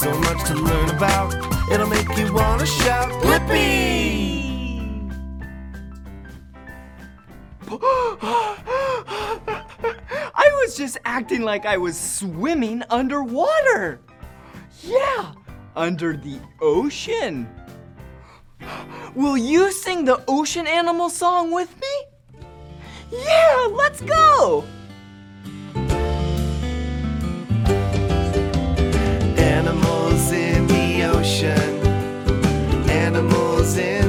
So much to learn about, it'll make you wanna shout, Blippi! I was just acting like I was swimming underwater. Yeah, under the ocean. Will you sing the ocean animal song with me? Yeah, let's go. Animals in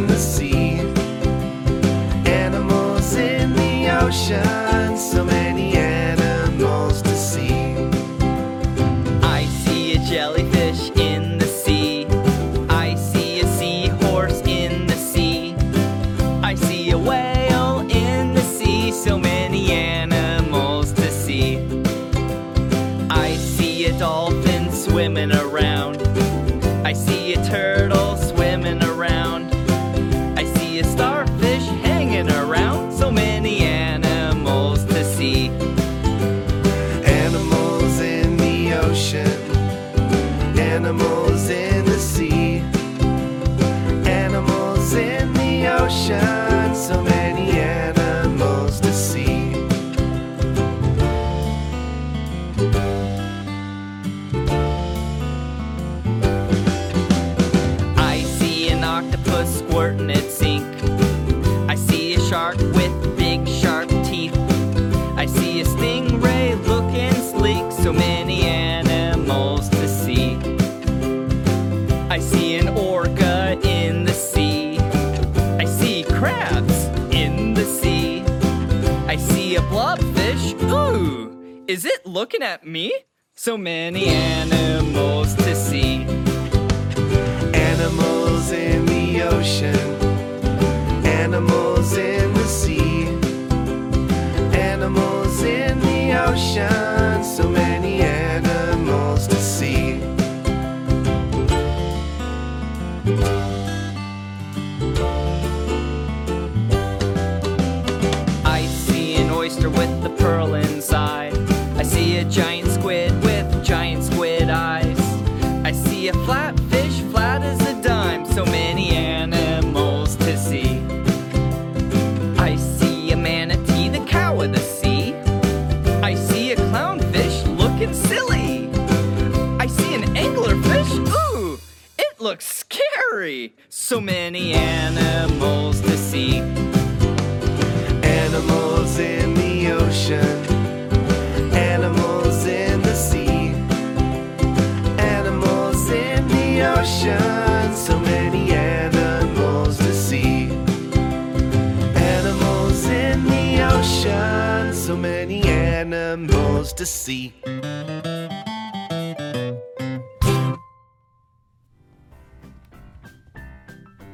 animals in the sea, animals in the ocean, so many animals to see. Is it looking at me? So many animals to see. Animals in the ocean, animals in the sea, animals in the ocean, so many animals to see. I see an oyster with the pearl scary. So many animals to see. Animals in the ocean, animals in the sea, animals in the ocean, so many animals to see. Animals in the ocean, so many animals to see.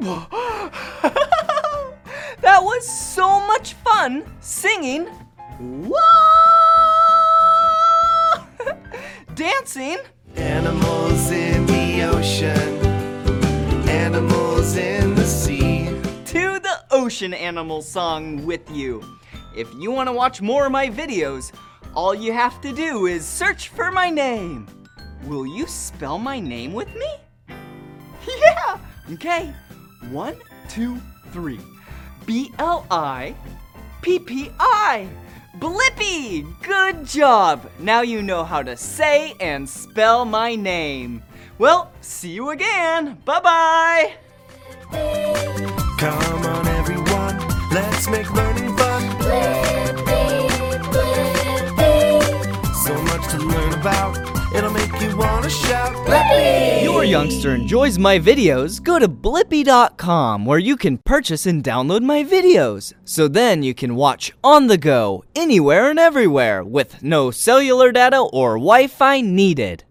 That was so much fun singing. Whoa! Dancing. Animals in the ocean, animals in the sea. To the Ocean Animal song with you. If you want to watch more of my videos, all you have to do is search for my name. Will you spell my name with me? Yeah! Okay. One, two, three. B L I P P I. Blippi! Good job! Now you know how to say and spell my name. Well, see you again. Bye bye! Come on, everyone, let's make learning fun. So much to learn about, it'll make you wanna shout. Your youngster enjoys my videos, go to blippi.com where you can purchase and download my videos. So then you can watch on the go, anywhere and everywhere, with no cellular data or Wi Fi needed.